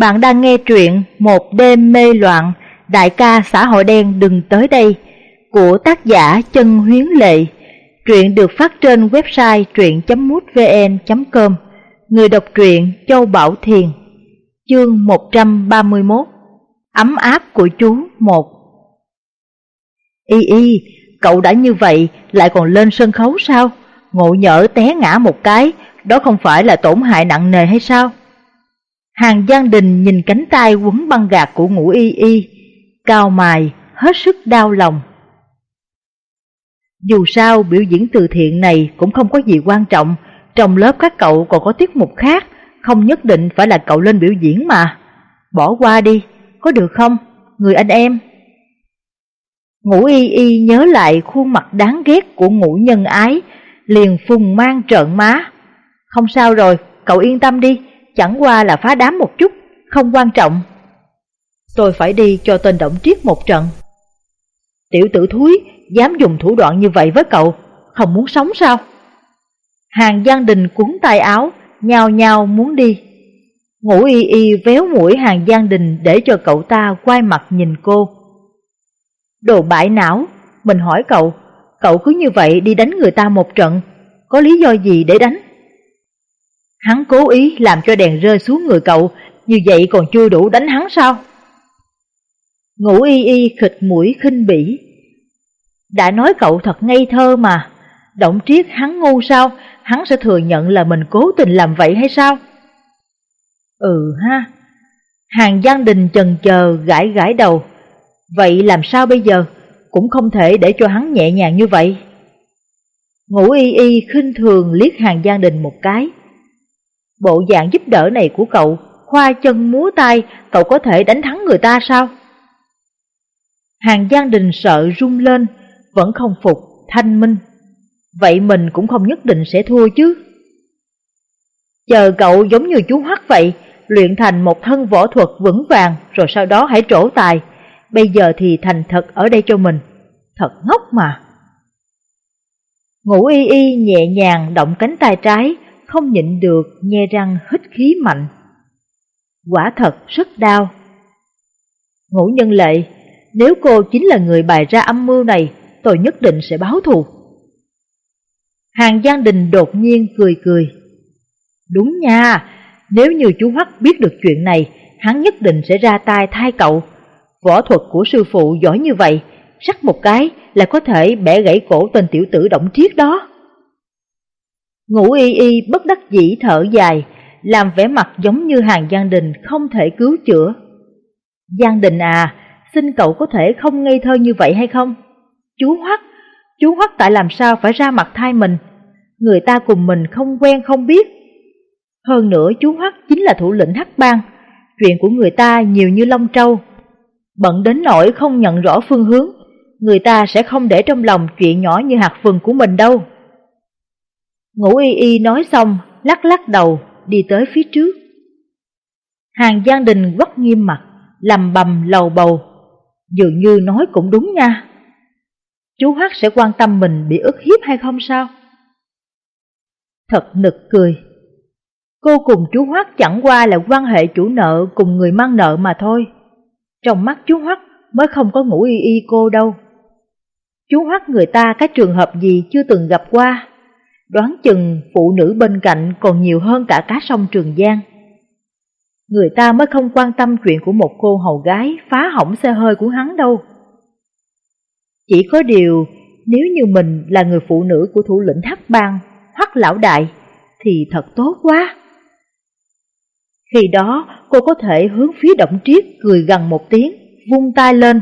Bạn đang nghe truyện Một đêm mê loạn, đại ca xã hội đen đừng tới đây của tác giả Chân Huyến Lệ. Truyện được phát trên website truyện.mútvn.com. Người đọc truyện Châu Bảo Thiền. Chương 131. Ấm áp của chú một. Y y, cậu đã như vậy lại còn lên sân khấu sao? Ngộ nhỡ té ngã một cái, đó không phải là tổn hại nặng nề hay sao? Hàng Giang Đình nhìn cánh tay quấn băng gạc của ngũ y y, cao mài, hết sức đau lòng. Dù sao biểu diễn từ thiện này cũng không có gì quan trọng, trong lớp các cậu còn có tiết mục khác, không nhất định phải là cậu lên biểu diễn mà. Bỏ qua đi, có được không, người anh em? Ngũ y y nhớ lại khuôn mặt đáng ghét của ngũ nhân ái, liền phùng mang trợn má. Không sao rồi, cậu yên tâm đi, chẳng qua là phá đám một chút, không quan trọng. Tôi phải đi cho tên động triết một trận. Tiểu tử thúi, dám dùng thủ đoạn như vậy với cậu, không muốn sống sao? Hàng Giang Đình cuốn tay áo, nhào nhào muốn đi. Ngũ y y véo mũi hàng Giang Đình để cho cậu ta quay mặt nhìn cô. Đồ bại não, mình hỏi cậu, cậu cứ như vậy đi đánh người ta một trận, có lý do gì để đánh? Hắn cố ý làm cho đèn rơi xuống người cậu, như vậy còn chưa đủ đánh hắn sao? Ngũ y y khịch mũi khinh bỉ. Đã nói cậu thật ngây thơ mà, động triết hắn ngu sao, hắn sẽ thừa nhận là mình cố tình làm vậy hay sao? Ừ ha, hàng Giang Đình chần chờ gãi gãi đầu, vậy làm sao bây giờ, cũng không thể để cho hắn nhẹ nhàng như vậy. Ngũ y y khinh thường liếc hàng Giang Đình một cái. Bộ dạng giúp đỡ này của cậu, khoa chân múa tay, cậu có thể đánh thắng người ta sao? Hàng Giang Đình sợ rung lên, vẫn không phục, thanh minh. Vậy mình cũng không nhất định sẽ thua chứ. Chờ cậu giống như chú hắc vậy, luyện thành một thân võ thuật vững vàng rồi sau đó hãy trổ tài. Bây giờ thì thành thật ở đây cho mình. Thật ngốc mà. Ngũ y y nhẹ nhàng động cánh tay trái, không nhịn được nhe răng hít khí mạnh. Quả thật rất đau. Ngũ nhân lệ, nếu cô chính là người bày ra âm mưu này, tôi nhất định sẽ báo thù. Hàng Giang Đình đột nhiên cười cười. Đúng nha, nếu như chú Hoắc biết được chuyện này, hắn nhất định sẽ ra tay thay cậu. Võ thuật của sư phụ giỏi như vậy, sắc một cái là có thể bẻ gãy cổ tên tiểu tử động triết đó. Ngũ y y bất đắc dĩ thở dài, làm vẻ mặt giống như hàng Giang Đình không thể cứu chữa. Giang Đình à, xin cậu có thể không ngây thơ như vậy hay không? Chú Hoắc, chú Hoắc tại làm sao phải ra mặt thay mình? Người ta cùng mình không quen không biết. Hơn nữa chú Hoắc chính là thủ lĩnh Hắc Bang, chuyện của người ta nhiều như lông trâu. Bận đến nỗi không nhận rõ phương hướng, người ta sẽ không để trong lòng chuyện nhỏ như hạt vừng của mình đâu. Ngũ y y nói xong, lắc lắc đầu, đi tới phía trước. Hàng Giang Đình quắc nghiêm mặt, lầm bầm lầu bầu, dường như nói cũng đúng nha. Chú Hắc sẽ quan tâm mình bị ức hiếp hay không sao? Thật nực cười. Cô cùng chú Hoắc chẳng qua là quan hệ chủ nợ cùng người mang nợ mà thôi. Trong mắt chú Hoắc mới không có ngủ y y cô đâu. Chú Hoắc người ta cái trường hợp gì chưa từng gặp qua đoán chừng phụ nữ bên cạnh còn nhiều hơn cả cá sông Trường Giang. Người ta mới không quan tâm chuyện của một cô hầu gái phá hỏng xe hơi của hắn đâu. Chỉ có điều, nếu như mình là người phụ nữ của thủ lĩnh Hắc Bang, Hắc Lão Đại, thì thật tốt quá. Khi đó, cô có thể hướng phía động triết cười gần một tiếng, vung tay lên,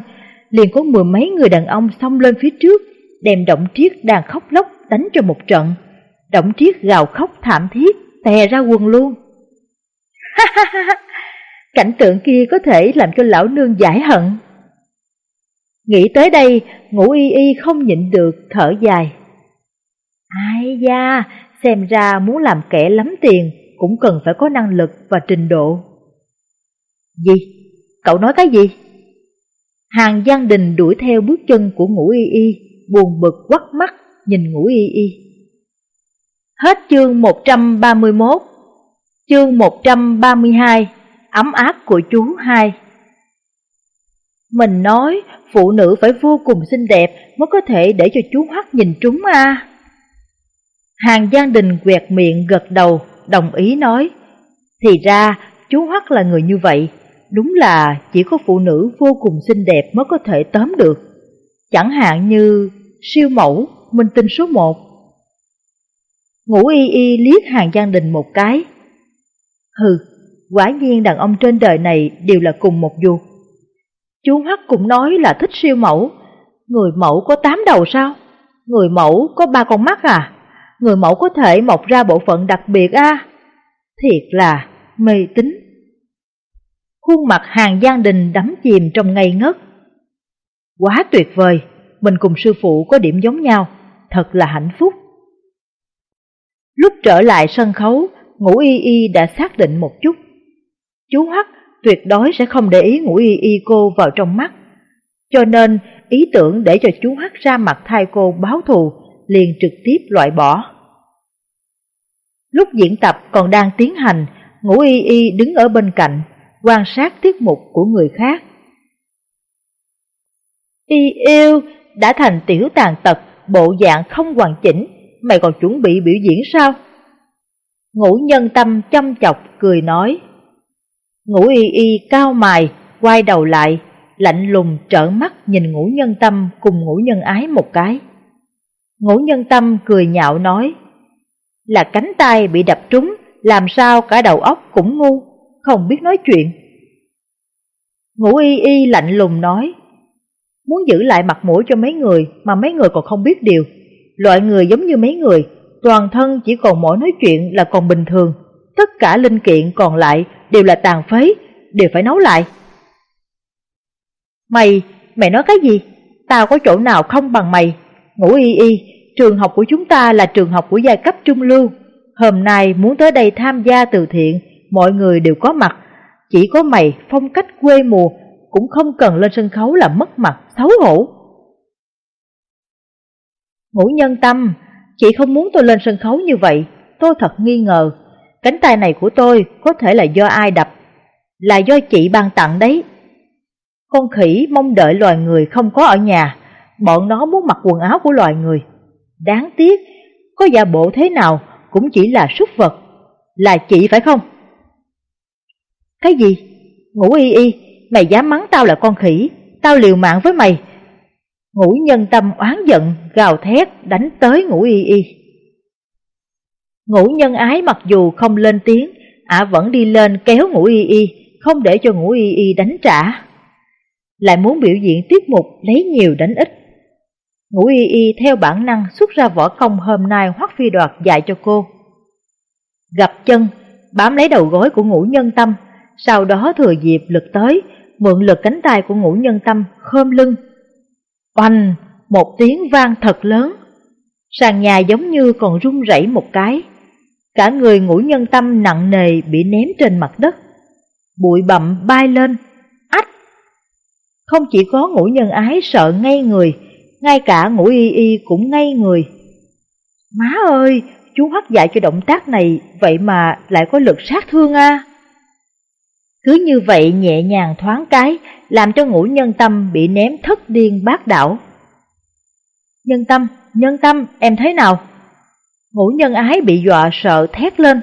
liền có mười mấy người đàn ông xông lên phía trước, đem động triết đang khóc lóc đánh cho một trận. Động triết gào khóc thảm thiết, tè ra quần luôn. Cảnh tượng kia có thể làm cho lão nương giải hận. Nghĩ tới đây, ngũ y y không nhịn được thở dài. Ai da, xem ra muốn làm kẻ lắm tiền cũng cần phải có năng lực và trình độ. Gì? Cậu nói cái gì? Hàng Giang Đình đuổi theo bước chân của ngũ y y, buồn bực quắt mắt nhìn ngũ y y. Hết chương 131 Chương 132 ấm áp của chú hai. Mình nói phụ nữ phải vô cùng xinh đẹp mới có thể để cho chú hắc nhìn trúng à. Hàng Giang Đình quẹt miệng gật đầu, đồng ý nói. Thì ra chú hắc là người như vậy, đúng là chỉ có phụ nữ vô cùng xinh đẹp mới có thể tóm được. Chẳng hạn như siêu mẫu, minh tinh số một. Ngũ y y liếc Hàng gian Đình một cái. Hừ, quả nhiên đàn ông trên đời này đều là cùng một dù. Chú Hắc cũng nói là thích siêu mẫu. Người mẫu có tám đầu sao? Người mẫu có ba con mắt à? Người mẫu có thể mọc ra bộ phận đặc biệt à? Thiệt là mê tín. Khuôn mặt hàng gian Đình đắm chìm trong ngây ngất. Quá tuyệt vời, mình cùng sư phụ có điểm giống nhau, thật là hạnh phúc. Lúc trở lại sân khấu, ngũ y y đã xác định một chút. Chú Hắc tuyệt đối sẽ không để ý ngũ y y cô vào trong mắt. Cho nên ý tưởng để cho chú Hắc ra mặt thay cô báo thù liền trực tiếp loại bỏ. Lúc diễn tập còn đang tiến hành, ngũ y y đứng ở bên cạnh, quan sát tiết mục của người khác. Y yêu đã thành tiểu tàn tật, bộ dạng không hoàn chỉnh, mày còn chuẩn bị biểu diễn sao? Ngũ nhân tâm chăm chọc cười nói. Ngũ y y cao mài, quay đầu lại, lạnh lùng trở mắt nhìn ngũ nhân tâm cùng ngũ nhân ái một cái. Ngũ nhân tâm cười nhạo nói, là cánh tay bị đập trúng, làm sao cả đầu óc cũng ngu, không biết nói chuyện. Ngũ y y lạnh lùng nói, muốn giữ lại mặt mũi cho mấy người mà mấy người còn không biết điều. Loại người giống như mấy người, toàn thân chỉ còn mỗi nói chuyện là còn bình thường, tất cả linh kiện còn lại đều là tàn phế, đều phải nấu lại. Mày, mày nói cái gì? Tao có chỗ nào không bằng mày? Ngũ y y, trường học của chúng ta là trường học của giai cấp trung lưu. Hôm nay muốn tới đây tham gia từ thiện, mọi người đều có mặt. Chỉ có mày phong cách quê mùa, cũng không cần lên sân khấu là mất mặt, xấu hổ. Ngũ nhân tâm, chị không muốn tôi lên sân khấu như vậy, tôi thật nghi ngờ. Cánh tay này của tôi có thể là do ai đập, là do chị ban tặng đấy. Con khỉ mong đợi loài người không có ở nhà, bọn nó muốn mặc quần áo của loài người. Đáng tiếc, có giả bộ thế nào cũng chỉ là súc vật, là chị phải không? Cái gì? ngủ y y, mày dám mắng tao là con khỉ, tao liều mạng với mày. Ngũ nhân tâm oán giận, gào thét, đánh tới ngũ y y. Ngũ nhân ái mặc dù không lên tiếng, ả vẫn đi lên kéo ngũ y y, không để cho ngũ y y đánh trả. Lại muốn biểu diễn tiết mục lấy nhiều đánh ít. Ngũ y y theo bản năng xuất ra võ công hôm nay hoắc phi đoạt dạy cho cô. Gặp chân, bám lấy đầu gối của ngũ nhân tâm, sau đó thừa dịp lực tới, mượn lực cánh tay của ngũ nhân tâm khom lưng. Oanh, một tiếng vang thật lớn, sàn nhà giống như còn rung rẩy một cái. Cả người ngũ nhân tâm nặng nề bị ném trên mặt đất. Bụi bậm bay lên, ách! Không chỉ có ngũ nhân ái sợ ngay người, ngay cả ngũ y y cũng ngay người. Má ơi, chú hắc dạy cho động tác này, vậy mà lại có lực sát thương a. Cứ như vậy nhẹ nhàng thoáng cái, làm cho ngũ nhân tâm bị ném thất điên bát đảo. Nhân tâm, nhân tâm, em thấy nào? Ngũ nhân ái bị dọa sợ thét lên,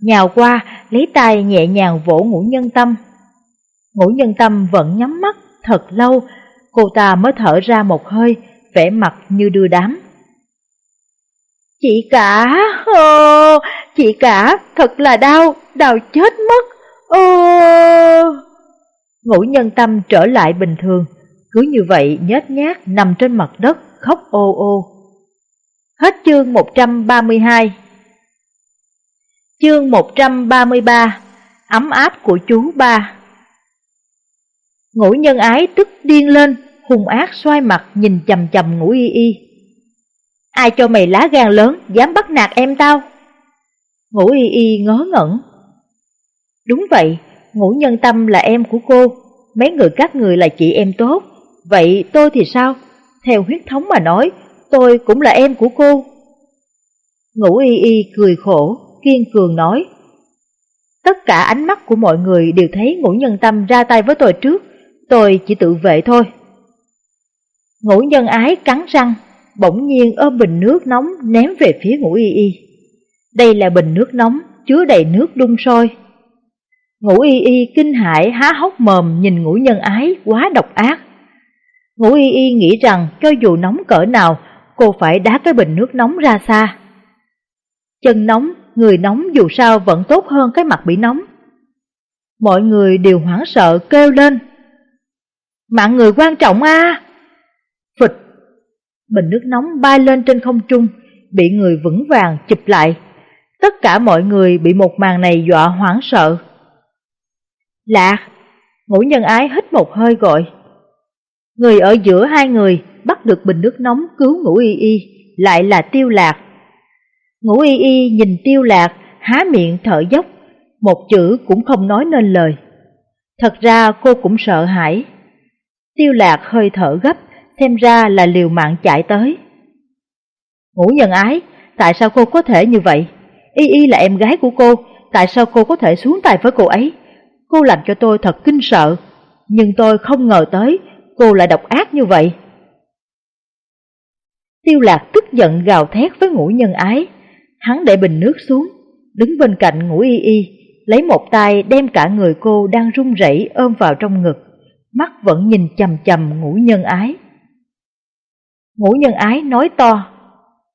nhào qua lấy tay nhẹ nhàng vỗ ngũ nhân tâm. Ngũ nhân tâm vẫn nhắm mắt thật lâu, cô ta mới thở ra một hơi, vẻ mặt như đưa đám. Chị cả, ô, chị cả, thật là đau, đau chết mất, ô. Ngũ nhân tâm trở lại bình thường, cứ như vậy nhét nhát nằm trên mặt đất, khóc ô ô. Hết chương 132 Chương 133 Ấm áp của chú ba Ngũ nhân ái tức điên lên, hung ác xoay mặt nhìn chầm chầm ngũ y y. Ai cho mày lá gan lớn, dám bắt nạt em tao? Ngũ y y ngớ ngẩn. Đúng vậy, ngũ nhân tâm là em của cô, mấy người các người là chị em tốt. Vậy tôi thì sao? Theo huyết thống mà nói, tôi cũng là em của cô. Ngũ y y cười khổ, kiên cường nói. Tất cả ánh mắt của mọi người đều thấy ngũ nhân tâm ra tay với tôi trước, tôi chỉ tự vệ thôi. Ngũ nhân ái cắn răng, bỗng nhiên ôm bình nước nóng ném về phía ngũ y y. Đây là bình nước nóng, chứa đầy nước đun sôi. Ngũ y y kinh hãi há hốc mồm nhìn ngũ nhân ái quá độc ác. Ngũ y y nghĩ rằng cho dù nóng cỡ nào, cô phải đá cái bình nước nóng ra xa. Chân nóng, người nóng dù sao vẫn tốt hơn cái mặt bị nóng. Mọi người đều hoảng sợ kêu lên. Mạng người quan trọng a à? Phịch! Bình nước nóng bay lên trên không trung, bị người vững vàng chụp lại. Tất cả mọi người bị một màn này dọa hoảng sợ. Lạc! Ngũ nhân ái hít một hơi gọi. Người ở giữa hai người bắt được bình nước nóng cứu ngũ y y, lại là tiêu lạc. Ngũ y y nhìn tiêu lạc, há miệng thở dốc, một chữ cũng không nói nên lời. Thật ra cô cũng sợ hãi. Tiêu lạc hơi thở gấp, thêm ra là liều mạng chạy tới. Ngũ nhân ái, tại sao cô có thể như vậy? Y y là em gái của cô, tại sao cô có thể xuống tay với cô ấy? Cô làm cho tôi thật kinh sợ, nhưng tôi không ngờ tới cô lại độc ác như vậy. Tiêu lạc tức giận gào thét với ngũ nhân ái, hắn để bình nước xuống, đứng bên cạnh ngũ y y, lấy một tay đem cả người cô đang run rẩy ôm vào trong ngực, mắt vẫn nhìn chầm chầm ngũ nhân ái. Ngũ nhân ái nói to,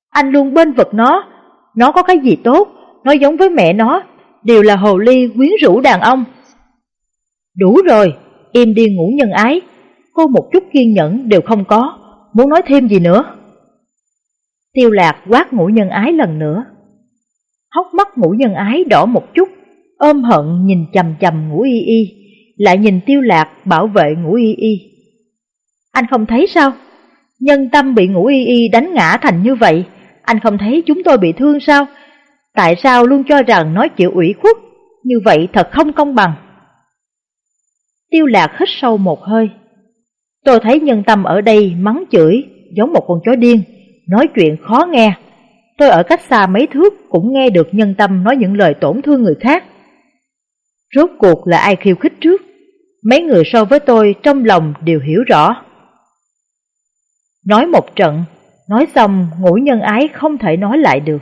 anh luôn bên vực nó, nó có cái gì tốt, nó giống với mẹ nó, đều là hồ ly quyến rũ đàn ông. Đủ rồi, im đi ngủ nhân ái, cô một chút kiên nhẫn đều không có, muốn nói thêm gì nữa. Tiêu lạc quát ngũ nhân ái lần nữa. Hóc mắt ngũ nhân ái đỏ một chút, ôm hận nhìn chầm chầm ngũ y y, lại nhìn tiêu lạc bảo vệ ngũ y y. Anh không thấy sao? Nhân tâm bị ngũ y y đánh ngã thành như vậy, anh không thấy chúng tôi bị thương sao? Tại sao luôn cho rằng nói chịu ủy khuất, như vậy thật không công bằng? Tiêu lạc hít sâu một hơi. Tôi thấy nhân tâm ở đây mắng chửi, giống một con chó điên, nói chuyện khó nghe. Tôi ở cách xa mấy thước cũng nghe được nhân tâm nói những lời tổn thương người khác. Rốt cuộc là ai khiêu khích trước? Mấy người so với tôi trong lòng đều hiểu rõ. Nói một trận, nói xong ngũ nhân ái không thể nói lại được.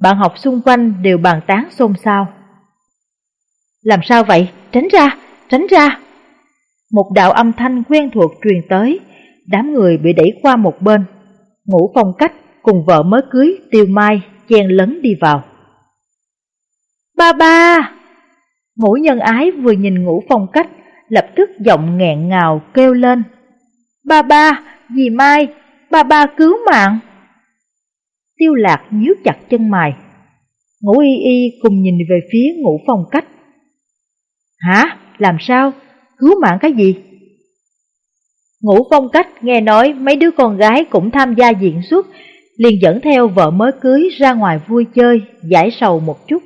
Bạn học xung quanh đều bàn tán xôn xao. Làm sao vậy? Tránh ra, tránh ra. Một đạo âm thanh quen thuộc truyền tới, đám người bị đẩy qua một bên. Ngũ phong cách cùng vợ mới cưới Tiêu Mai chen lấn đi vào. Ba ba! Ngũ nhân ái vừa nhìn ngũ phong cách, lập tức giọng nghẹn ngào kêu lên. Ba ba, dì Mai, ba ba cứu mạng. Tiêu lạc nhíu chặt chân mày. Ngũ y y cùng nhìn về phía ngũ phong cách. Hả? Làm sao? Cứu mạng cái gì? Ngũ phong cách nghe nói mấy đứa con gái cũng tham gia diễn xuất, liền dẫn theo vợ mới cưới ra ngoài vui chơi, giải sầu một chút.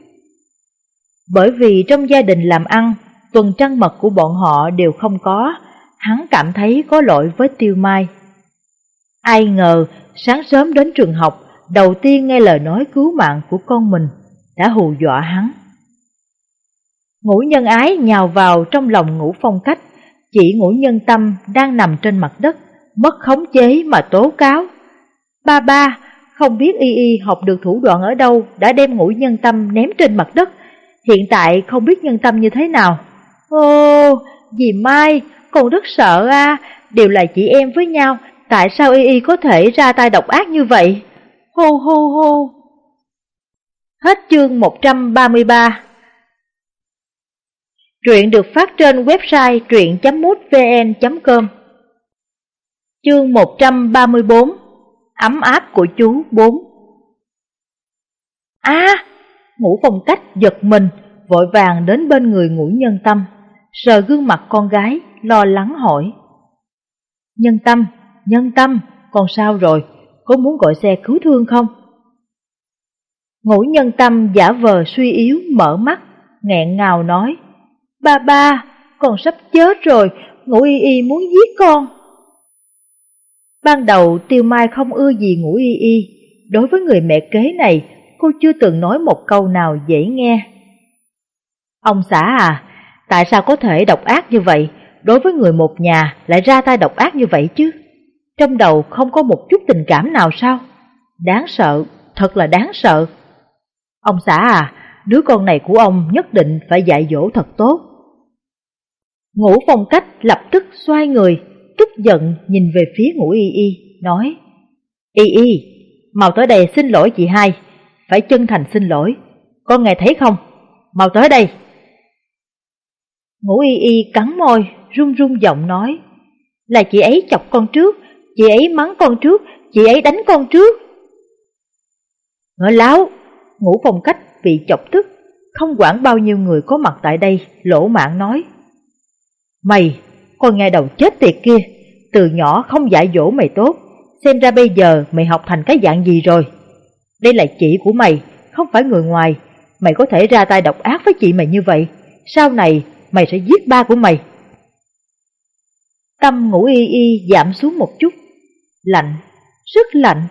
Bởi vì trong gia đình làm ăn, tuần trăng mật của bọn họ đều không có, hắn cảm thấy có lỗi với Tiêu Mai. Ai ngờ, sáng sớm đến trường học, đầu tiên nghe lời nói cứu mạng của con mình, đã hù dọa hắn. Ngũ nhân ái nhào vào trong lòng ngũ phong cách, chỉ ngũ nhân tâm đang nằm trên mặt đất, mất khống chế mà tố cáo. Ba ba, không biết y y học được thủ đoạn ở đâu đã đem ngũ nhân tâm ném trên mặt đất, hiện tại không biết nhân tâm như thế nào. Ô, dì Mai, con rất sợ a đều là chị em với nhau, tại sao y y có thể ra tay độc ác như vậy? Hô hô hô. Hết chương 133 Truyện được phát trên website truyện.mútvn.com Chương 134 Ấm áp của chú 4 À, ngũ phong cách giật mình, vội vàng đến bên người ngũ nhân tâm, sờ gương mặt con gái, lo lắng hỏi. Nhân tâm, nhân tâm, con sao rồi, có muốn gọi xe cứu thương không? Ngũ nhân tâm giả vờ suy yếu mở mắt, nghẹn ngào nói. Ba ba, con sắp chết rồi, ngũ y y muốn giết con. Ban đầu Tiêu Mai không ưa gì ngũ y y, đối với người mẹ kế này, cô chưa từng nói một câu nào dễ nghe. Ông xã à, tại sao có thể độc ác như vậy, đối với người một nhà lại ra tay độc ác như vậy chứ? Trong đầu không có một chút tình cảm nào sao? Đáng sợ, thật là đáng sợ. Ông xã à, đứa con này của ông nhất định phải dạy dỗ thật tốt. Ngũ phong cách lập tức xoay người, tức giận nhìn về phía ngũ y y, nói Y y, mau tới đây xin lỗi chị hai, phải chân thành xin lỗi, con nghe thấy không? Mau tới đây. Ngũ y y cắn môi, run run giọng nói Là chị ấy chọc con trước, chị ấy mắng con trước, chị ấy đánh con trước. Ngỡ láo, ngũ phong cách bị chọc tức, không quản bao nhiêu người có mặt tại đây, lỗ mạng nói Mày, con nghe đầu chết tiệt kia, từ nhỏ không dạy dỗ mày tốt, xem ra bây giờ mày học thành cái dạng gì rồi. Đây là chị của mày, không phải người ngoài, mày có thể ra tay độc ác với chị mày như vậy, sau này mày sẽ giết ba của mày. Tâm ngủ y y giảm xuống một chút, lạnh, rất lạnh.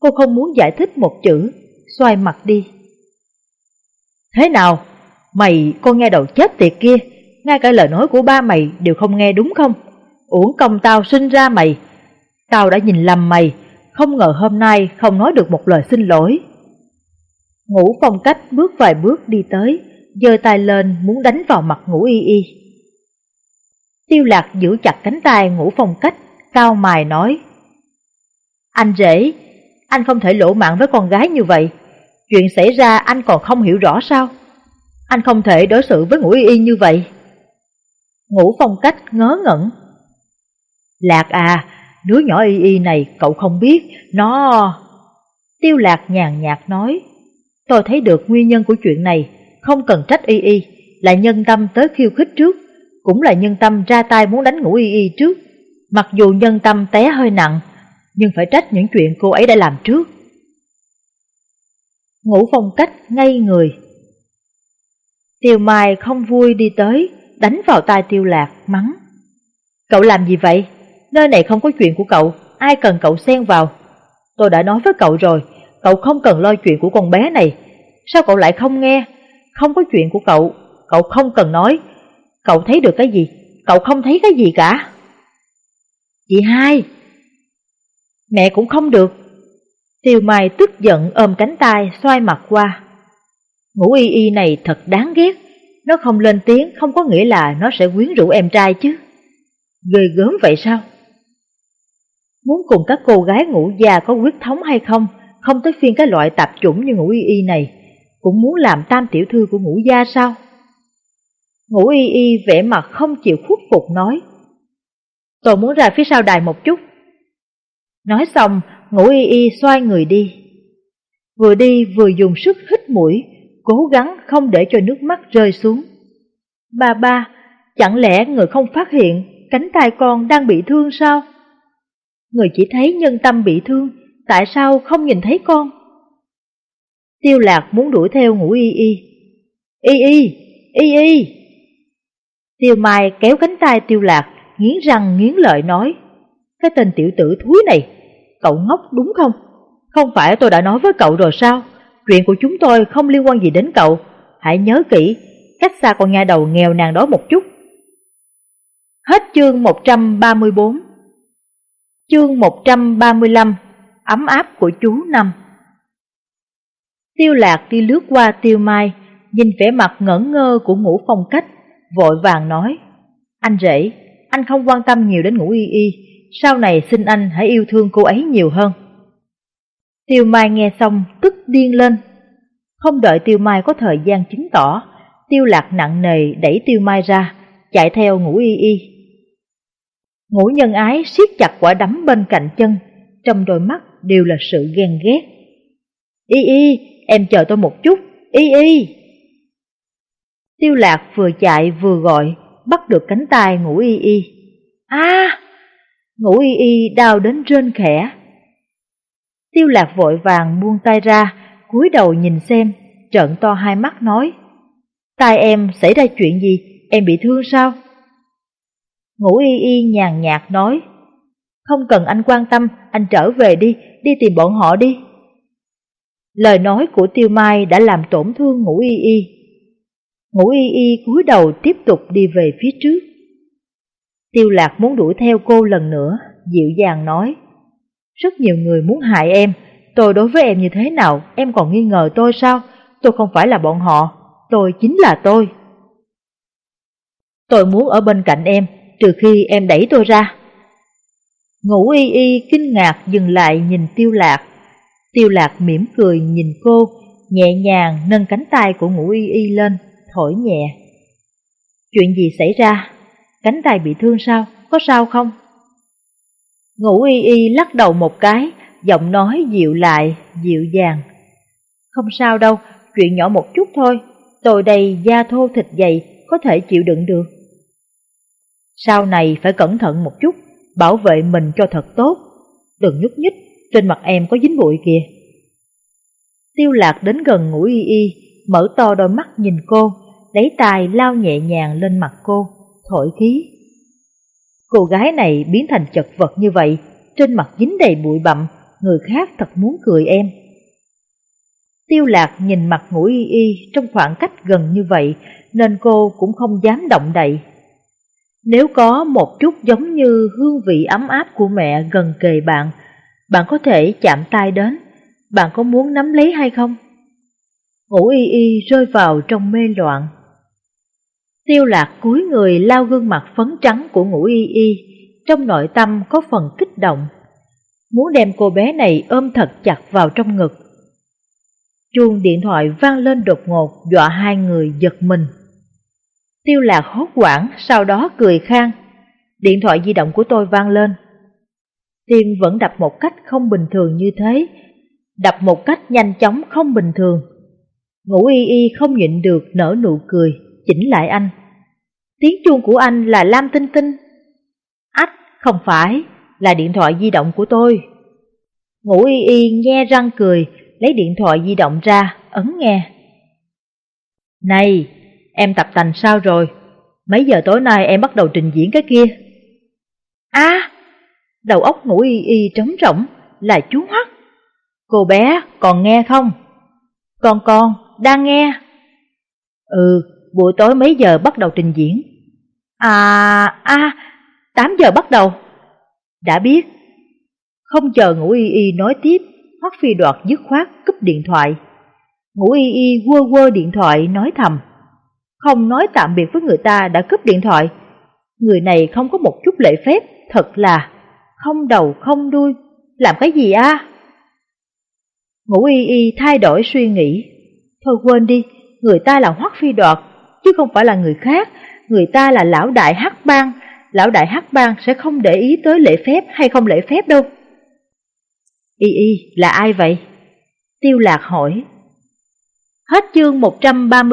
Cô không muốn giải thích một chữ, xoay mặt đi. Thế nào? Mày con nghe đầu chết tiệt kia, ngay cả lời nói của ba mày đều không nghe đúng không? Uổng công tao sinh ra mày. Tao đã nhìn lầm mày, không ngờ hôm nay không nói được một lời xin lỗi. Ngũ phong cách bước vài bước đi tới, giơ tay lên muốn đánh vào mặt ngũ y y. Tiêu lạc giữ chặt cánh tay ngũ phong cách, cao mài nói. Anh rể, anh không thể lỗ mạng với con gái như vậy. Chuyện xảy ra anh còn không hiểu rõ sao? Anh không thể đối xử với ngũ y y như vậy. Ngũ phong cách ngớ ngẩn. Lạc à, đứa nhỏ y y này cậu không biết, nó... Tiêu lạc nhàn nhạt nói, tôi thấy được nguyên nhân của chuyện này, không cần trách y y, là nhân tâm tới khiêu khích trước, cũng là nhân tâm ra tay muốn đánh ngũ y y trước. Mặc dù nhân tâm té hơi nặng, nhưng phải trách những chuyện cô ấy đã làm trước. Ngũ phong cách ngay người. Tiêu Mai không vui đi tới, đánh vào tai tiêu lạc, mắng. Cậu làm gì vậy? Nơi này không có chuyện của cậu, ai cần cậu xen vào. Tôi đã nói với cậu rồi, cậu không cần lo chuyện của con bé này. Sao cậu lại không nghe? Không có chuyện của cậu, cậu không cần nói. Cậu thấy được cái gì? Cậu không thấy cái gì cả. Chị hai, mẹ cũng không được. Tiêu Mai tức giận ôm cánh tay xoay mặt qua. Ngũ y y này thật đáng ghét, nó không lên tiếng không có nghĩa là nó sẽ quyến rũ em trai chứ. Ghê gớm vậy sao? Muốn cùng các cô gái ngũ già có quyết thống hay không, không tới phiên cái loại tạp chủng như ngũ y y này, cũng muốn làm tam tiểu thư của ngũ gia sao? Ngũ y y vẻ mặt không chịu khuất phục nói. Tôi muốn ra phía sau đài một chút. Nói xong, ngũ y y xoay người đi. Vừa đi vừa dùng sức hít mũi, cố gắng không để cho nước mắt rơi xuống. Ba ba, chẳng lẽ người không phát hiện cánh tay con đang bị thương sao? Người chỉ thấy nhân tâm bị thương, tại sao không nhìn thấy con? Tiêu lạc muốn đuổi theo ngủ y y. Y y, y y. Tiêu Mai kéo cánh tay tiêu lạc, nghiến răng nghiến lợi nói. Cái tên tiểu tử thúi này, cậu ngốc đúng không? Không phải tôi đã nói với cậu rồi sao? Chuyện của chúng tôi không liên quan gì đến cậu. Hãy nhớ kỹ, cách xa con nha đầu nghèo nàng đó một chút. Hết chương 134 Chương 135 Ấm áp của chú Năm Tiêu lạc đi lướt qua tiêu mai, nhìn vẻ mặt ngẩn ngơ của ngũ phong cách, vội vàng nói Anh rể, anh không quan tâm nhiều đến ngũ y y, sau này xin anh hãy yêu thương cô ấy nhiều hơn. Tiêu Mai nghe xong tức điên lên. Không đợi Tiêu Mai có thời gian chứng tỏ, Tiêu Lạc nặng nề đẩy Tiêu Mai ra, chạy theo ngũ y y. Ngũ nhân ái siết chặt quả đấm bên cạnh chân, trong đôi mắt đều là sự ghen ghét. Y y, em chờ tôi một chút, y y. Tiêu Lạc vừa chạy vừa gọi, bắt được cánh tay ngũ y y. a Ngũ y y đau đến rên khẽ. Tiêu lạc vội vàng buông tay ra, cúi đầu nhìn xem, trợn to hai mắt nói. Tai em xảy ra chuyện gì, em bị thương sao? Ngũ y y nhàn nhạt nói. Không cần anh quan tâm, anh trở về đi, đi tìm bọn họ đi. Lời nói của Tiêu Mai đã làm tổn thương ngũ y y. Ngũ y y cúi đầu tiếp tục đi về phía trước. Tiêu lạc muốn đuổi theo cô lần nữa, dịu dàng nói. Rất nhiều người muốn hại em, tôi đối với em như thế nào, em còn nghi ngờ tôi sao? Tôi không phải là bọn họ, tôi chính là tôi. Tôi muốn ở bên cạnh em, trừ khi em đẩy tôi ra. Ngũ y y kinh ngạc dừng lại nhìn tiêu lạc. Tiêu lạc mỉm cười nhìn cô, nhẹ nhàng nâng cánh tay của ngũ y y lên, thổi nhẹ. Chuyện gì xảy ra? Cánh tay bị thương sao? Có sao không? Ngũ y y lắc đầu một cái, giọng nói dịu lại, dịu dàng. Không sao đâu, chuyện nhỏ một chút thôi, tôi đây da thô thịt dày, có thể chịu đựng được. Sau này phải cẩn thận một chút, bảo vệ mình cho thật tốt. Đừng nhúc nhích, trên mặt em có dính bụi kìa. Tiêu lạc đến gần ngủ y y, mở to đôi mắt nhìn cô, lấy tay lao nhẹ nhàng lên mặt cô, thổi khí. Cô gái này biến thành chật vật như vậy, trên mặt dính đầy bụi bặm, người khác thật muốn cười em. Tiêu lạc nhìn mặt ngũ y y trong khoảng cách gần như vậy, nên cô cũng không dám động đậy. Nếu có một chút giống như hương vị ấm áp của mẹ gần kề bạn, bạn có thể chạm tay đến, bạn có muốn nắm lấy hay không? ngũ y y rơi vào trong mê loạn. Tiêu lạc cúi người lao gương mặt phấn trắng của Ngũ y y, trong nội tâm có phần kích động. Muốn đem cô bé này ôm thật chặt vào trong ngực. Chuông điện thoại vang lên đột ngột dọa hai người giật mình. Tiêu lạc hốt quảng, sau đó cười khang. Điện thoại di động của tôi vang lên. Tim vẫn đập một cách không bình thường như thế, đập một cách nhanh chóng không bình thường. Ngũ y y không nhịn được nở nụ cười, chỉnh lại anh. Tiếng chuông của anh là Lam Tinh Tinh. Ách, không phải, là điện thoại di động của tôi. Ngũ y y nghe răng cười, lấy điện thoại di động ra, ấn nghe. Này, Em tập tành sao rồi? Mấy giờ tối nay em bắt đầu trình diễn cái kia? À, đầu óc ngủ y y trống rỗng là chú Hoắc. Cô bé còn nghe không? Con con, đang nghe. Ừ, buổi tối mấy giờ bắt đầu trình diễn? À, à, 8 giờ bắt đầu. Đã biết. Không chờ ngủ y y nói tiếp, Hoắc phi đoạt dứt khoát cúp điện thoại. Ngủ y y quơ quơ điện thoại nói thầm không nói tạm biệt với người ta đã cướp điện thoại. Người này không có một chút lễ phép, thật là không đầu không đuôi, làm cái gì a? Ngũ y y thay đổi suy nghĩ. Thôi quên đi, người ta là hoắc phi đoạt, chứ không phải là người khác, người ta là lão đại hắc bang, lão đại hắc bang sẽ không để ý tới lễ phép hay không lễ phép đâu. Y y là ai vậy? Tiêu lạc hỏi. Hết chương 135